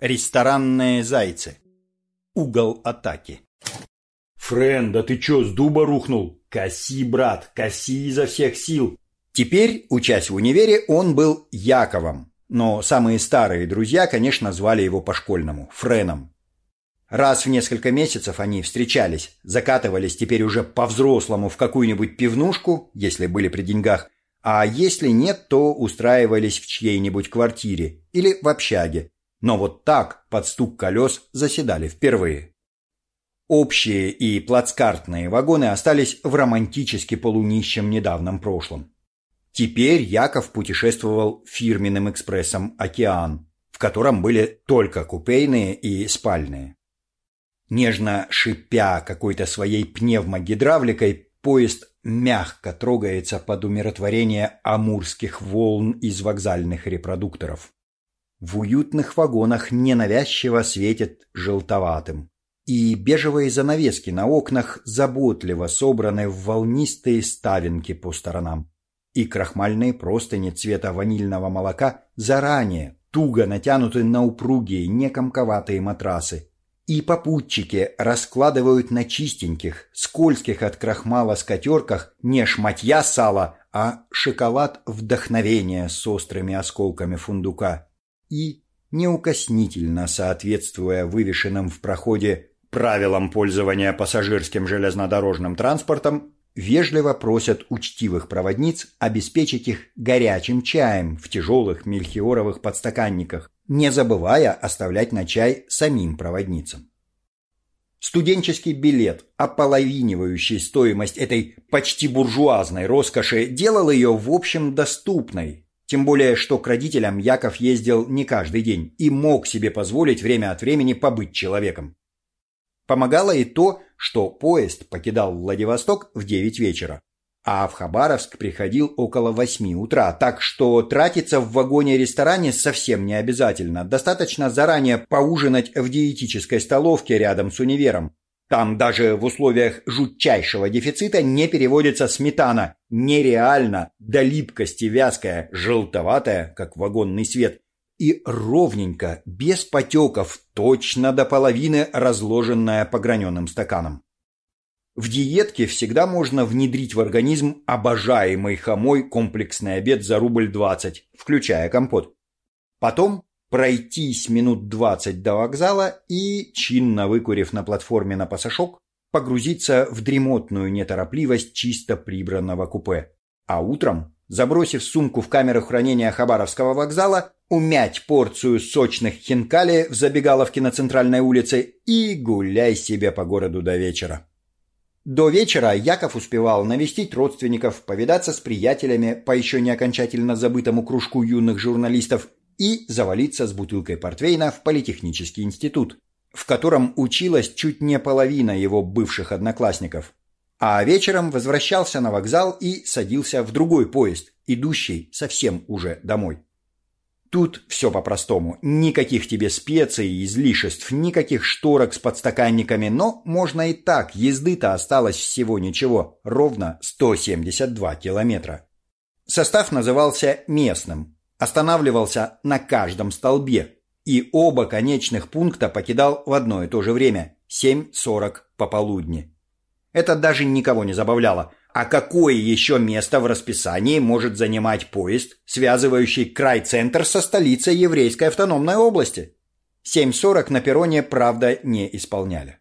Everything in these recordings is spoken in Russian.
Ресторанные зайцы. Угол атаки. «Френ, да ты чё, с дуба рухнул? Коси, брат, коси изо всех сил!» Теперь, учась в универе, он был Яковом, но самые старые друзья, конечно, звали его по-школьному – Френом. Раз в несколько месяцев они встречались, закатывались теперь уже по-взрослому в какую-нибудь пивнушку, если были при деньгах, а если нет, то устраивались в чьей-нибудь квартире или в общаге. Но вот так, под стук колес, заседали впервые. Общие и плацкартные вагоны остались в романтически полунищем недавнем прошлом. Теперь Яков путешествовал фирменным экспрессом «Океан», в котором были только купейные и спальные. Нежно шипя какой-то своей пневмогидравликой, поезд мягко трогается под умиротворение амурских волн из вокзальных репродукторов. В уютных вагонах ненавязчиво светит желтоватым, и бежевые занавески на окнах заботливо собраны в волнистые ставинки по сторонам, и крахмальные простыни цвета ванильного молока заранее туго натянуты на упругие некомковатые матрасы, и попутчики раскладывают на чистеньких, скользких от крахмала скатерках не шматья сала, а шоколад вдохновения с острыми осколками фундука. И, неукоснительно соответствуя вывешенным в проходе правилам пользования пассажирским железнодорожным транспортом, вежливо просят учтивых проводниц обеспечить их горячим чаем в тяжелых мельхиоровых подстаканниках, не забывая оставлять на чай самим проводницам. Студенческий билет, ополовинивающий стоимость этой почти буржуазной роскоши, делал ее в общем доступной, тем более, что к родителям Яков ездил не каждый день и мог себе позволить время от времени побыть человеком. Помогало и то, что поезд покидал Владивосток в 9 вечера, а в Хабаровск приходил около восьми утра, так что тратиться в вагоне-ресторане совсем не обязательно. Достаточно заранее поужинать в диетической столовке рядом с универом. Там даже в условиях жутчайшего дефицита не переводится сметана. Нереально, до липкости вязкая, желтоватая, как вагонный свет. И ровненько, без потеков, точно до половины разложенная по граненым стаканам. В диетке всегда можно внедрить в организм обожаемый хомой комплексный обед за рубль 20, включая компот. Потом пройтись минут 20 до вокзала и, чинно выкурив на платформе на пасашок, погрузиться в дремотную неторопливость чисто прибранного купе. А утром, забросив сумку в камеру хранения Хабаровского вокзала, умять порцию сочных хинкали в забегаловке на центральной улице и гуляй себе по городу до вечера. До вечера Яков успевал навестить родственников, повидаться с приятелями по еще не окончательно забытому кружку юных журналистов и завалиться с бутылкой портвейна в Политехнический институт, в котором училась чуть не половина его бывших одноклассников. А вечером возвращался на вокзал и садился в другой поезд, идущий совсем уже домой. Тут все по-простому. Никаких тебе специй и излишеств, никаких шторок с подстаканниками, но можно и так. Езды-то осталось всего ничего, ровно 172 километра. Состав назывался местным, останавливался на каждом столбе, и оба конечных пункта покидал в одно и то же время – 7.40 пополудни. Это даже никого не забавляло – а какое еще место в расписании может занимать поезд, связывающий край-центр со столицей еврейской автономной области? 7.40 на перроне, правда, не исполняли.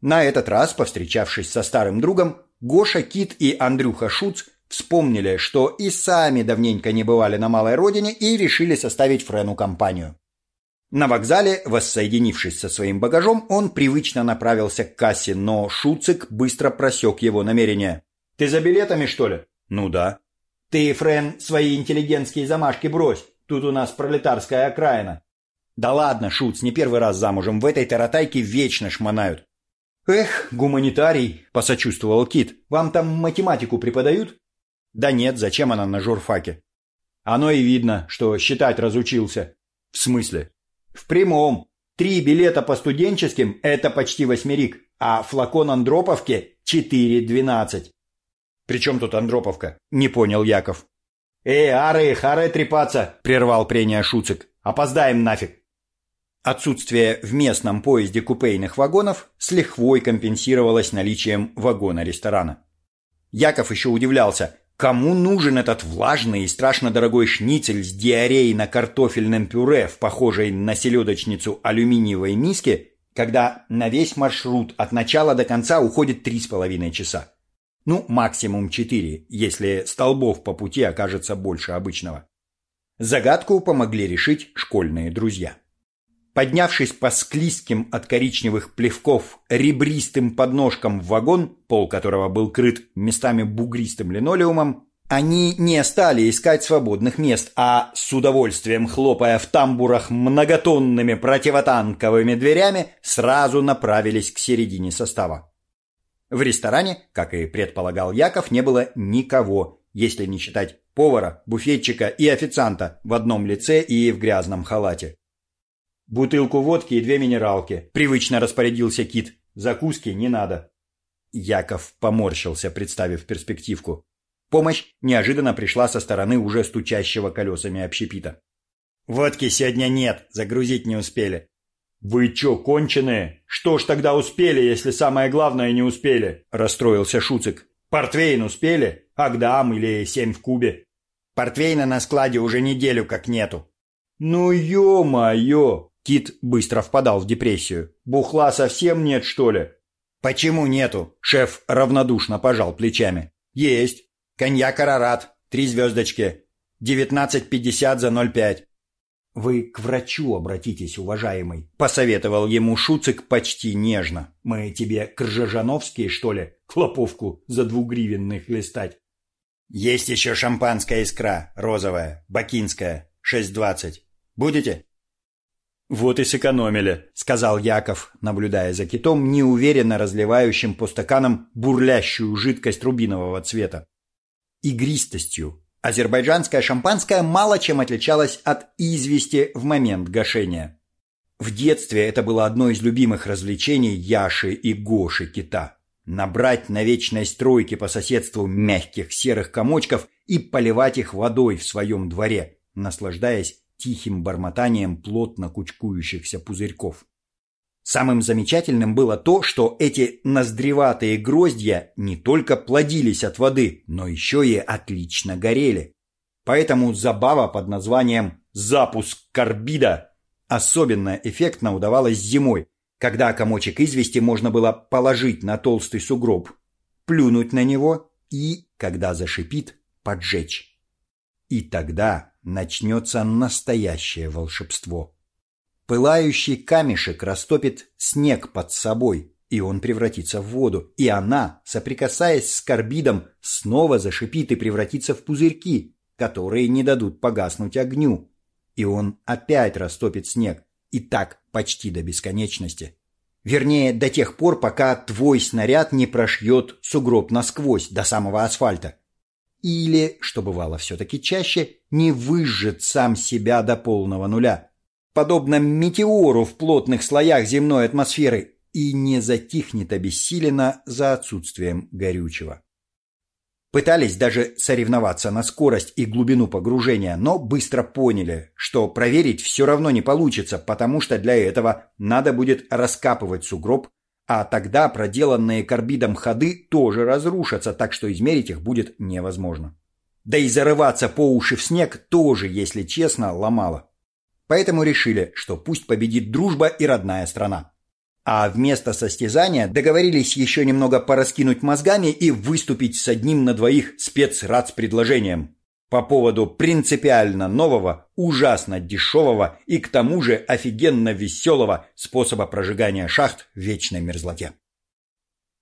На этот раз, повстречавшись со старым другом, Гоша Кит и Андрюха Шуц вспомнили, что и сами давненько не бывали на малой родине и решили составить Френу компанию. На вокзале, воссоединившись со своим багажом, он привычно направился к кассе, но Шуцик быстро просек его намерение. Ты за билетами, что ли? Ну да. Ты, Френ, свои интеллигентские замашки брось. Тут у нас пролетарская окраина. Да ладно, Шуц, не первый раз замужем. В этой таратайке вечно шмонают. Эх, гуманитарий, посочувствовал Кит. Вам там математику преподают? Да нет, зачем она на журфаке? Оно и видно, что считать разучился. В смысле? В прямом. Три билета по студенческим – это почти восьмерик, а флакон Андроповки – четыре двенадцать. «При чем тут Андроповка?» – не понял Яков. «Эй, ары, харе трепаться!» – прервал прения Шуцик. «Опоздаем нафиг!» Отсутствие в местном поезде купейных вагонов с лихвой компенсировалось наличием вагона-ресторана. Яков еще удивлялся, кому нужен этот влажный и страшно дорогой шницель с диареей на картофельном пюре в похожей на селедочницу алюминиевой миске, когда на весь маршрут от начала до конца уходит три с половиной часа. Ну, максимум четыре, если столбов по пути окажется больше обычного. Загадку помогли решить школьные друзья. Поднявшись по склизким от коричневых плевков ребристым подножкам в вагон, пол которого был крыт местами бугристым линолеумом, они не стали искать свободных мест, а с удовольствием хлопая в тамбурах многотонными противотанковыми дверями, сразу направились к середине состава. В ресторане, как и предполагал Яков, не было никого, если не считать повара, буфетчика и официанта в одном лице и в грязном халате. «Бутылку водки и две минералки», — привычно распорядился Кит. «Закуски не надо». Яков поморщился, представив перспективку. Помощь неожиданно пришла со стороны уже стучащего колесами общепита. «Водки сегодня нет, загрузить не успели». «Вы чё, конченые? Что ж тогда успели, если самое главное не успели?» – расстроился Шуцик. «Портвейн успели? Агдам или семь в кубе?» «Портвейна на складе уже неделю как нету». «Ну ё-моё!» Кит быстро впадал в депрессию. «Бухла совсем нет, что ли?» «Почему нету?» Шеф равнодушно пожал плечами. «Есть. Коньяк Арарат. Три звездочки. Девятнадцать пятьдесят за ноль пять». «Вы к врачу обратитесь, уважаемый», — посоветовал ему Шуцик почти нежно. «Мы тебе Кржажановские, что ли, хлоповку за двугривенных листать?» «Есть еще шампанская искра, розовая, бакинская, шесть двадцать. Будете?» «Вот и сэкономили», — сказал Яков, наблюдая за китом, неуверенно разливающим по стаканам бурлящую жидкость рубинового цвета. Игристостью азербайджанское шампанское мало чем отличалось от извести в момент гашения. В детстве это было одно из любимых развлечений Яши и Гоши кита. Набрать на вечной стройке по соседству мягких серых комочков и поливать их водой в своем дворе, наслаждаясь тихим бормотанием плотно кучкующихся пузырьков. Самым замечательным было то, что эти ноздреватые гроздья не только плодились от воды, но еще и отлично горели. Поэтому забава под названием «запуск карбида» особенно эффектно удавалась зимой, когда комочек извести можно было положить на толстый сугроб, плюнуть на него и, когда зашипит, поджечь. И тогда начнется настоящее волшебство. Пылающий камешек растопит снег под собой, и он превратится в воду, и она, соприкасаясь с карбидом, снова зашипит и превратится в пузырьки, которые не дадут погаснуть огню. И он опять растопит снег, и так почти до бесконечности. Вернее, до тех пор, пока твой снаряд не прошьет сугроб насквозь до самого асфальта или, что бывало все-таки чаще, не выжжет сам себя до полного нуля, подобно метеору в плотных слоях земной атмосферы, и не затихнет обессиленно за отсутствием горючего. Пытались даже соревноваться на скорость и глубину погружения, но быстро поняли, что проверить все равно не получится, потому что для этого надо будет раскапывать сугроб, а тогда проделанные карбидом ходы тоже разрушатся, так что измерить их будет невозможно. Да и зарываться по уши в снег тоже, если честно, ломало. Поэтому решили, что пусть победит дружба и родная страна. А вместо состязания договорились еще немного пораскинуть мозгами и выступить с одним на двоих спецрац-предложением по поводу принципиально нового, ужасно дешевого и к тому же офигенно веселого способа прожигания шахт в вечной мерзлоте.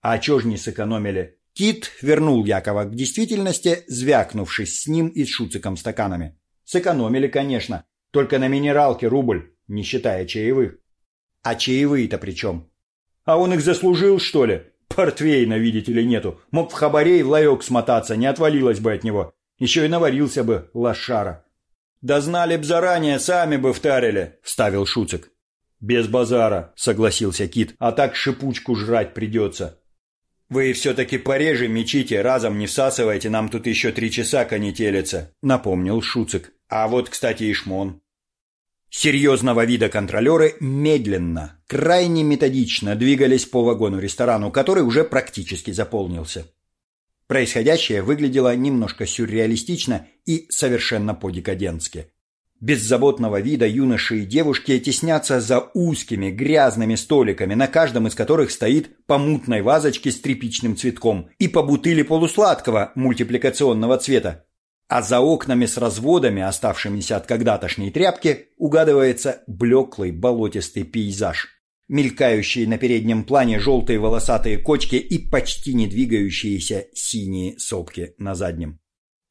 А чё ж не сэкономили? Кит вернул Якова к действительности, звякнувшись с ним и с шуциком стаканами. Сэкономили, конечно, только на минералке рубль, не считая чаевых. А чаевые-то при чем? А он их заслужил, что ли? Портвейна, видите ли, нету. Мог в хабаре и в лаек смотаться, не отвалилось бы от него. Еще и наварился бы лошара. «Да знали б заранее, сами бы втарили», — вставил Шуцик. «Без базара», — согласился Кит, — «а так шипучку жрать придется». «Вы все-таки пореже мечите, разом не всасывайте, нам тут еще три часа конетелится», — напомнил Шуцик. «А вот, кстати, и шмон». Серьезного вида контролеры медленно, крайне методично двигались по вагону-ресторану, который уже практически заполнился. Происходящее выглядело немножко сюрреалистично и совершенно по-декадентски. Беззаботного вида юноши и девушки теснятся за узкими грязными столиками, на каждом из которых стоит по мутной вазочке с тряпичным цветком и по бутыли полусладкого мультипликационного цвета, а за окнами с разводами, оставшимися от когда-тошней тряпки, угадывается блеклый болотистый пейзаж. Мелькающие на переднем плане желтые волосатые кочки и почти не двигающиеся синие сопки на заднем.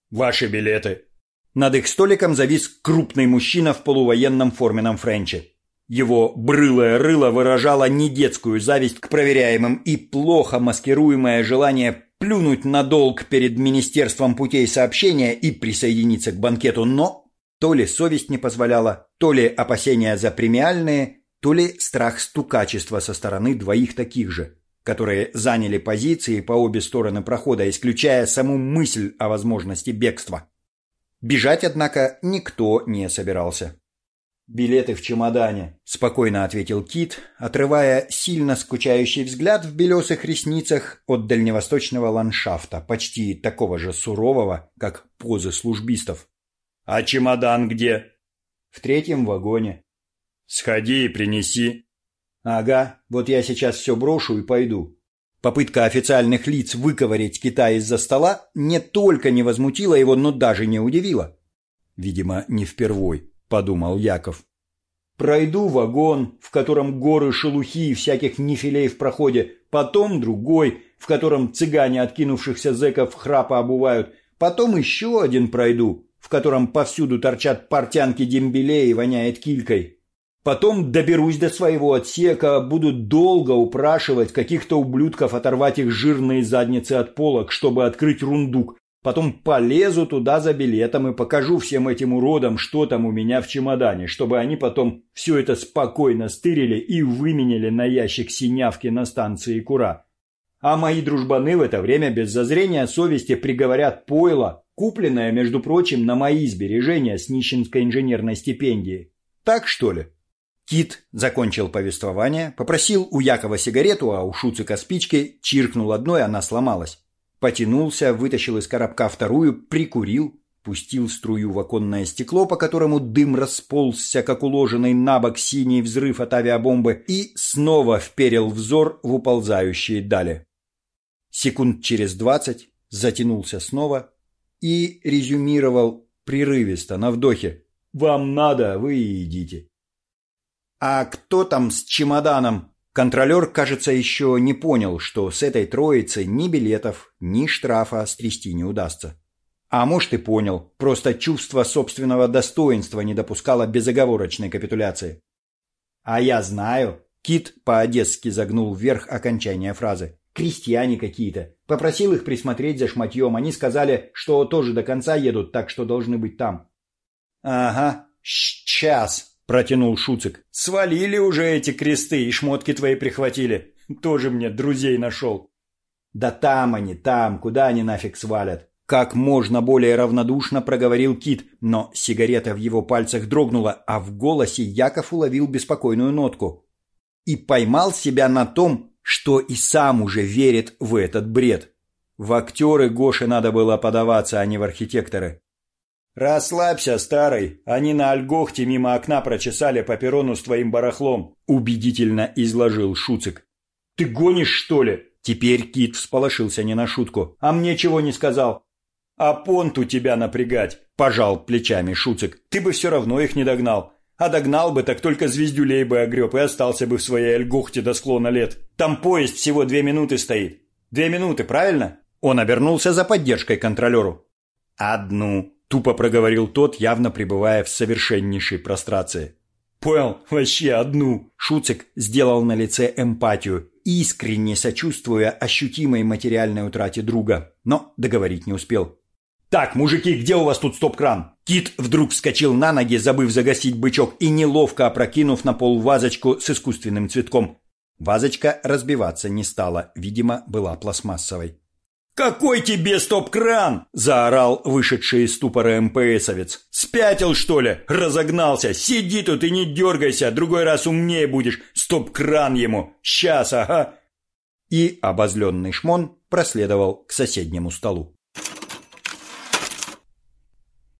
«Ваши билеты!» Над их столиком завис крупный мужчина в полувоенном форменном френче. Его брылое рыло выражало не детскую зависть к проверяемым и плохо маскируемое желание плюнуть на долг перед Министерством путей сообщения и присоединиться к банкету, но то ли совесть не позволяла, то ли опасения за премиальные, то ли страх стукачества со стороны двоих таких же, которые заняли позиции по обе стороны прохода, исключая саму мысль о возможности бегства. Бежать, однако, никто не собирался. «Билеты в чемодане», — спокойно ответил Кит, отрывая сильно скучающий взгляд в белесых ресницах от дальневосточного ландшафта, почти такого же сурового, как позы службистов. «А чемодан где?» «В третьем вагоне». «Сходи и принеси». «Ага, вот я сейчас все брошу и пойду». Попытка официальных лиц выковырять Китай из-за стола не только не возмутила его, но даже не удивила. Видимо, не впервой подумал Яков. Пройду вагон, в котором горы шелухи и всяких нефилей в проходе, потом другой, в котором цыгане откинувшихся зэков храпа обувают, потом еще один пройду, в котором повсюду торчат портянки дембелей и воняет килькой. Потом доберусь до своего отсека, буду долго упрашивать каких-то ублюдков оторвать их жирные задницы от полок, чтобы открыть рундук, Потом полезу туда за билетом и покажу всем этим уродам, что там у меня в чемодане, чтобы они потом все это спокойно стырили и выменяли на ящик синявки на станции Кура. А мои дружбаны в это время без зазрения совести приговорят пойло, купленное, между прочим, на мои сбережения с нищенской инженерной стипендии. Так что ли? Кит закончил повествование, попросил у Якова сигарету, а у Шуцика спички, чиркнул одной, она сломалась. Потянулся, вытащил из коробка вторую, прикурил, пустил струю в оконное стекло, по которому дым расползся, как уложенный на бок синий взрыв от авиабомбы, и снова вперил взор в уползающие дали. Секунд через двадцать затянулся снова и резюмировал прерывисто на вдохе. «Вам надо, вы идите». «А кто там с чемоданом?» Контролер, кажется, еще не понял, что с этой троицей ни билетов, ни штрафа стрясти не удастся. А может и понял, просто чувство собственного достоинства не допускало безоговорочной капитуляции. «А я знаю», — Кит по-одесски загнул вверх окончание фразы. «Крестьяне какие-то. Попросил их присмотреть за шматьем. Они сказали, что тоже до конца едут, так что должны быть там». «Ага, сейчас», протянул Шуцик. «Свалили уже эти кресты и шмотки твои прихватили. Тоже мне друзей нашел». «Да там они, там, куда они нафиг свалят?» Как можно более равнодушно проговорил Кит, но сигарета в его пальцах дрогнула, а в голосе Яков уловил беспокойную нотку. И поймал себя на том, что и сам уже верит в этот бред. В актеры Гоше надо было подаваться, а не в архитекторы. «Расслабься, старый, они на Альгохте мимо окна прочесали по перрону с твоим барахлом», — убедительно изложил Шуцик. «Ты гонишь, что ли?» Теперь Кит всполошился не на шутку. «А мне чего не сказал?» «А понту тебя напрягать», — пожал плечами Шуцик. «Ты бы все равно их не догнал. А догнал бы, так только звездюлей бы огреб и остался бы в своей Альгохте до склона лет. Там поезд всего две минуты стоит. Две минуты, правильно?» Он обернулся за поддержкой контролеру. «Одну», Тупо проговорил тот, явно пребывая в совершеннейшей прострации. «Понял, вообще одну!» Шуцик сделал на лице эмпатию, искренне сочувствуя ощутимой материальной утрате друга, но договорить не успел. «Так, мужики, где у вас тут стоп-кран?» Кит вдруг вскочил на ноги, забыв загасить бычок и неловко опрокинув на пол вазочку с искусственным цветком. Вазочка разбиваться не стала, видимо, была пластмассовой. «Какой тебе стоп-кран?» – заорал вышедший из ступора МПСовец. «Спятил, что ли? Разогнался! Сиди тут и не дергайся, другой раз умнее будешь! Стоп-кран ему! Сейчас, ага!» И обозленный шмон проследовал к соседнему столу.